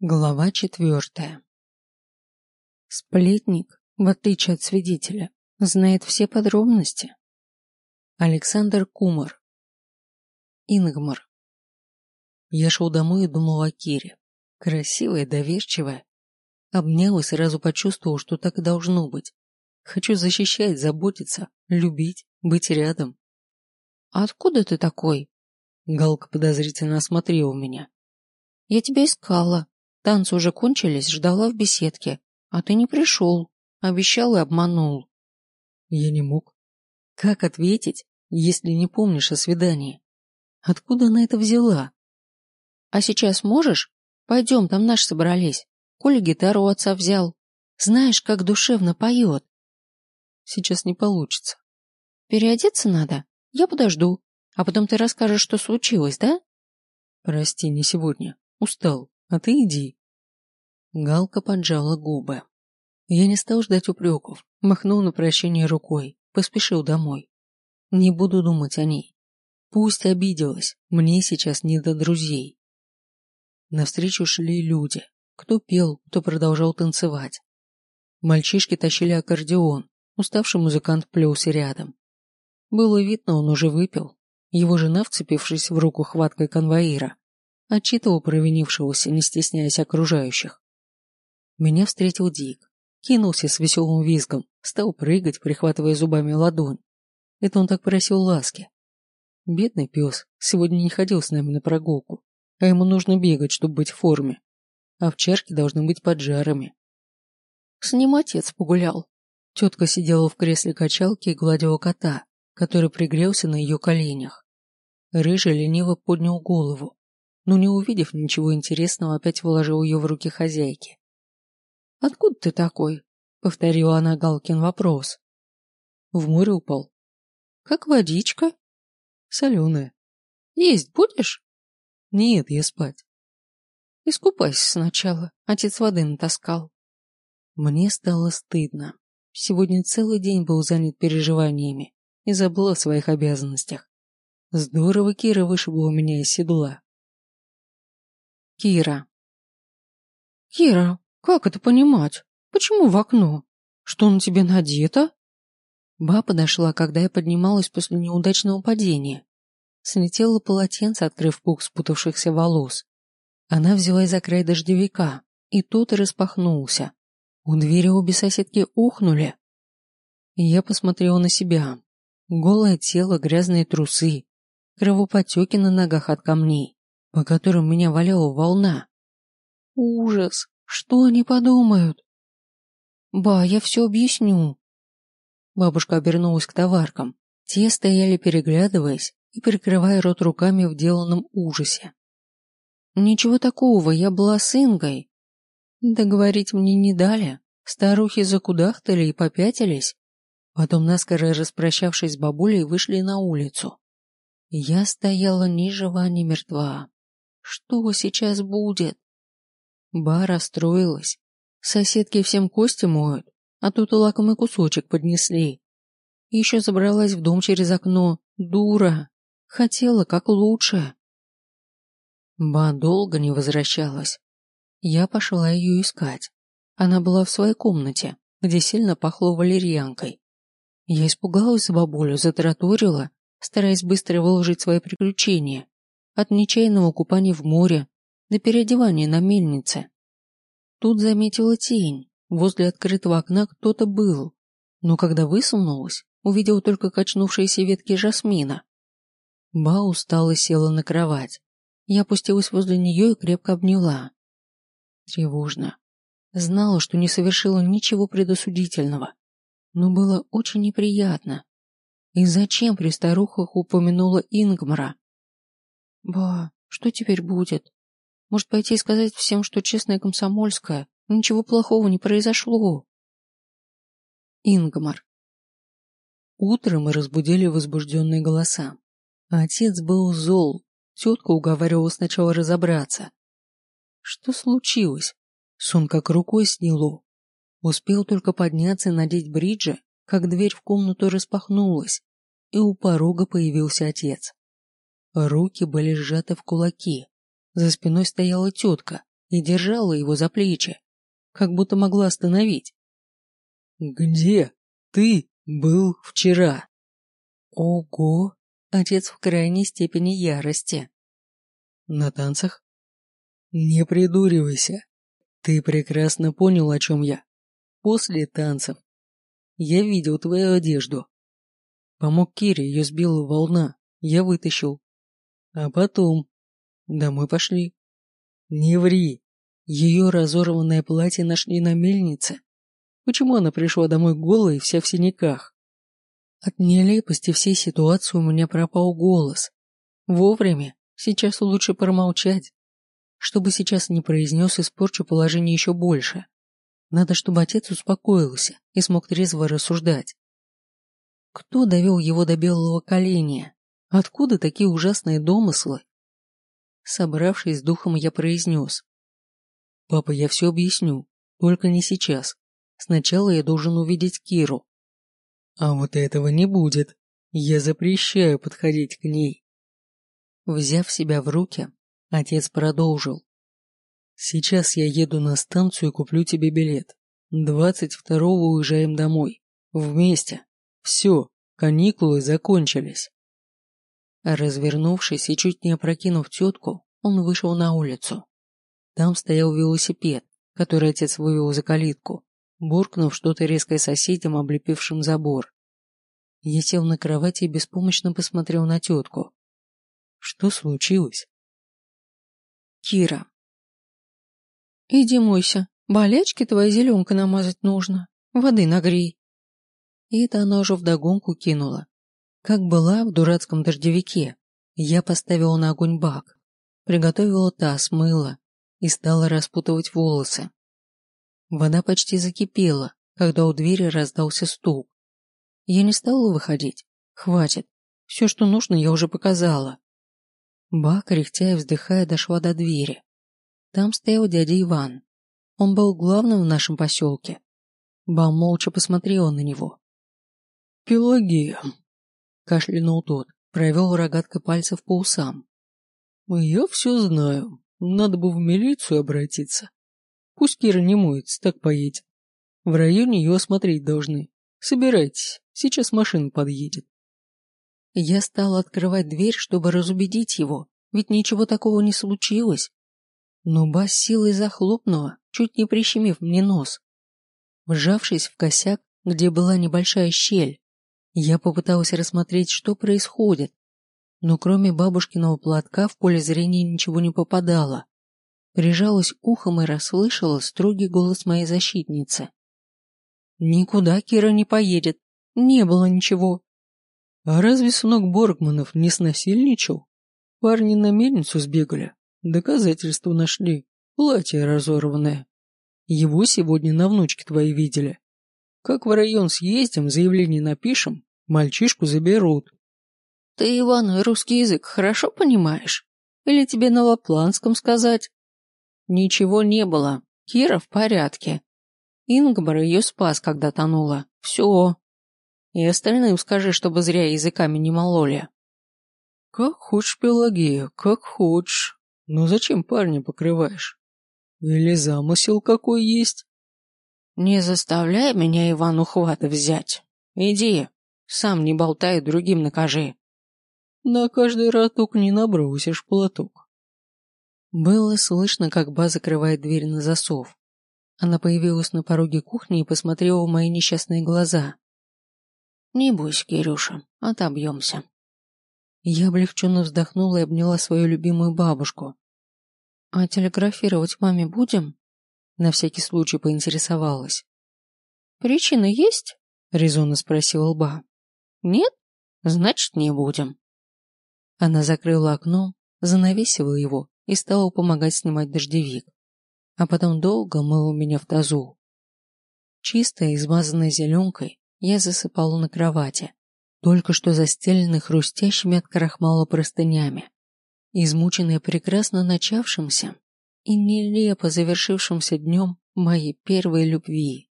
Глава четвертая. Сплетник, в отличие от свидетеля, знает все подробности. Александр Кумар. Ингмар. Я шел домой и думал о Кире. Красивая, доверчивая. Обнял и сразу почувствовал, что так и должно быть. Хочу защищать, заботиться, любить, быть рядом. «А откуда ты такой?» Галка подозрительно осмотрела меня. «Я тебя искала», Танцы уже кончились, ждала в беседке, а ты не пришел, обещал и обманул. Я не мог. Как ответить, если не помнишь о свидании? Откуда она это взяла? А сейчас можешь? Пойдем, там наши собрались. Коля гитару у отца взял. Знаешь, как душевно поет. Сейчас не получится. Переодеться надо? Я подожду. А потом ты расскажешь, что случилось, да? Прости, не сегодня. Устал. А ты иди. Галка поджала губы. Я не стал ждать упреков, махнул на прощение рукой, поспешил домой. Не буду думать о ней. Пусть обиделась, мне сейчас не до друзей. Навстречу шли люди. Кто пел, кто продолжал танцевать. Мальчишки тащили аккордеон, уставший музыкант плелся рядом. Было видно, он уже выпил. Его жена, вцепившись в руку хваткой конвоира, отчитывал провинившегося, не стесняясь окружающих. Меня встретил Дик. Кинулся с веселым визгом, стал прыгать, прихватывая зубами ладонь. Это он так просил ласки. Бедный пес сегодня не ходил с нами на прогулку, а ему нужно бегать, чтобы быть в форме. Овчарки должны быть поджарами. С ним отец погулял. Тетка сидела в кресле качалки и гладила кота, который пригрелся на ее коленях. Рыжий лениво поднял голову, но не увидев ничего интересного, опять вложил ее в руки хозяйки. «Откуда ты такой?» — повторила она Галкин вопрос. «В море упал». «Как водичка?» «Соленая». «Есть будешь?» «Нет, я спать». «Искупайся сначала, отец воды натаскал». Мне стало стыдно. Сегодня целый день был занят переживаниями и забыл о своих обязанностях. Здорово Кира вышибла меня из седла. Кира. Кира, как это понимать? Почему в окно? Что на тебе надето? Ба подошла, когда я поднималась после неудачного падения. Слетело полотенце, открыв пук спутавшихся волос. Она взялась за край дождевика, и тот распахнулся. У двери обе соседки ухнули. И я посмотрела на себя. Голое тело, грязные трусы, кровопотеки на ногах от камней по которым меня валяла волна. Ужас! Что они подумают? Ба, я все объясню. Бабушка обернулась к товаркам. Те стояли переглядываясь и прикрывая рот руками в деланном ужасе. Ничего такого, я была с Ингой. Договорить мне не дали. Старухи закудахтали и попятились. Потом, наскоро распрощавшись с бабулей, вышли на улицу. Я стояла ни жива, ни мертва. Что сейчас будет? Ба расстроилась. Соседки всем кости моют, а тут и лакомый кусочек поднесли. Еще забралась в дом через окно. Дура. Хотела как лучше. Ба долго не возвращалась. Я пошла ее искать. Она была в своей комнате, где сильно пахло валерьянкой. Я испугалась за бабулю, затараторила, стараясь быстро выложить свои приключения от нечаянного купания в море до переодевания на мельнице. Тут заметила тень. Возле открытого окна кто-то был, но когда высунулась, увидела только качнувшиеся ветки жасмина. Ба устала села на кровать. Я опустилась возле нее и крепко обняла. Тревожно. Знала, что не совершила ничего предосудительного, но было очень неприятно. И зачем при старухах упомянула Ингмара? Ба, что теперь будет? Может, пойти и сказать всем, что честная комсомольская, ничего плохого не произошло? Ингмар. Утром мы разбудили возбужденные голоса. Отец был зол, тетка уговаривала сначала разобраться. Что случилось? Сон как рукой сняло. Успел только подняться и надеть бриджи, как дверь в комнату распахнулась, и у порога появился отец. Руки были сжаты в кулаки. За спиной стояла тетка, и держала его за плечи, как будто могла остановить. «Где ты был вчера?» «Ого!» Отец в крайней степени ярости. «На танцах?» «Не придуривайся. Ты прекрасно понял, о чем я. После танцев. Я видел твою одежду. Помог Кире, ее сбила волна. Я вытащил. А потом... Домой пошли. Не ври. Ее разорванное платье нашли на мельнице. Почему она пришла домой голой и вся в синяках? От нелепости всей ситуации у меня пропал голос. Вовремя. Сейчас лучше промолчать. Чтобы сейчас не произнес, испорчу положение еще больше. Надо, чтобы отец успокоился и смог трезво рассуждать. Кто довел его до белого коленя? Откуда такие ужасные домыслы? Собравшись с духом, я произнес. «Папа, я все объясню, только не сейчас. Сначала я должен увидеть Киру». «А вот этого не будет. Я запрещаю подходить к ней». Взяв себя в руки, отец продолжил. «Сейчас я еду на станцию и куплю тебе билет. Двадцать второго уезжаем домой. Вместе. Все, каникулы закончились». Развернувшись и чуть не опрокинув тетку, он вышел на улицу. Там стоял велосипед, который отец вывел за калитку, буркнув что-то резкое соседям, облепившим забор. Я сел на кровати и беспомощно посмотрел на тетку. Что случилось? Кира. Иди мойся. Болячки твои зеленкой намазать нужно. Воды нагрей. И это она уже вдогонку кинула. Как была в дурацком дождевике, я поставила на огонь бак, приготовила таз, мыла и стала распутывать волосы. Вода почти закипела, когда у двери раздался стук. Я не стала выходить. Хватит. Все, что нужно, я уже показала. Бак, кряхтя и вздыхая, дошла до двери. Там стоял дядя Иван. Он был главным в нашем поселке. Ба молча посмотрела на него. «Пелагея», — кашлянул тот, провел рогаткой пальцев по усам. «Я все знаю. Надо бы в милицию обратиться. Пусть Кира не моется, так поедет. В районе ее осмотреть должны. Собирайтесь, сейчас машина подъедет. Я стала открывать дверь, чтобы разубедить его, ведь ничего такого не случилось. Но Бас силой захлопнула, чуть не прищемив мне нос. Вжавшись в косяк, где была небольшая щель, я попыталась рассмотреть, что происходит, но кроме бабушкиного платка в поле зрения ничего не попадало. Прижалась ухом и расслышала строгий голос моей защитницы. «Никуда Кира не поедет. Не было ничего. А разве сынок Боргманов не снасильничал? Парни на мельницу сбегали, доказательства нашли, платье разорванное. Его сегодня на внучке твоей видели. Как в район съездим, заявление напишем, мальчишку заберут. Ты, Иван, русский язык хорошо понимаешь? Или тебе на лапландском сказать? Ничего не было. Кира в порядке. Ингмар ее спас, когда тонула. Все. И остальным скажи, чтобы зря языками не мололи. Как хочешь, Пелагея, как хочешь. Но зачем парня покрываешь? Или замысел какой есть? Не заставляй меня Иван ухвата взять. Иди, сам не болтай, другим накажи. На каждый роток не набросишь платок. Было слышно, как Ба закрывает дверь на засов. Она появилась на пороге кухни и посмотрела в мои несчастные глаза. Не бойся, Кирюша, отобьемся. Я облегченно вздохнула и обняла свою любимую бабушку. А телеграфировать маме будем? На всякий случай поинтересовалась. Причина есть? Резонно спросил Лба. Нет? Значит, не будем. Она закрыла окно, занавесила его и стала помогать снимать дождевик. А потом долго мыла меня в тазу. Чистая, измазанная зеленкой, я засыпала на кровати, только что застеленной хрустящими от крахмала простынями, измученная прекрасно начавшимся и нелепо завершившимся днем моей первой любви.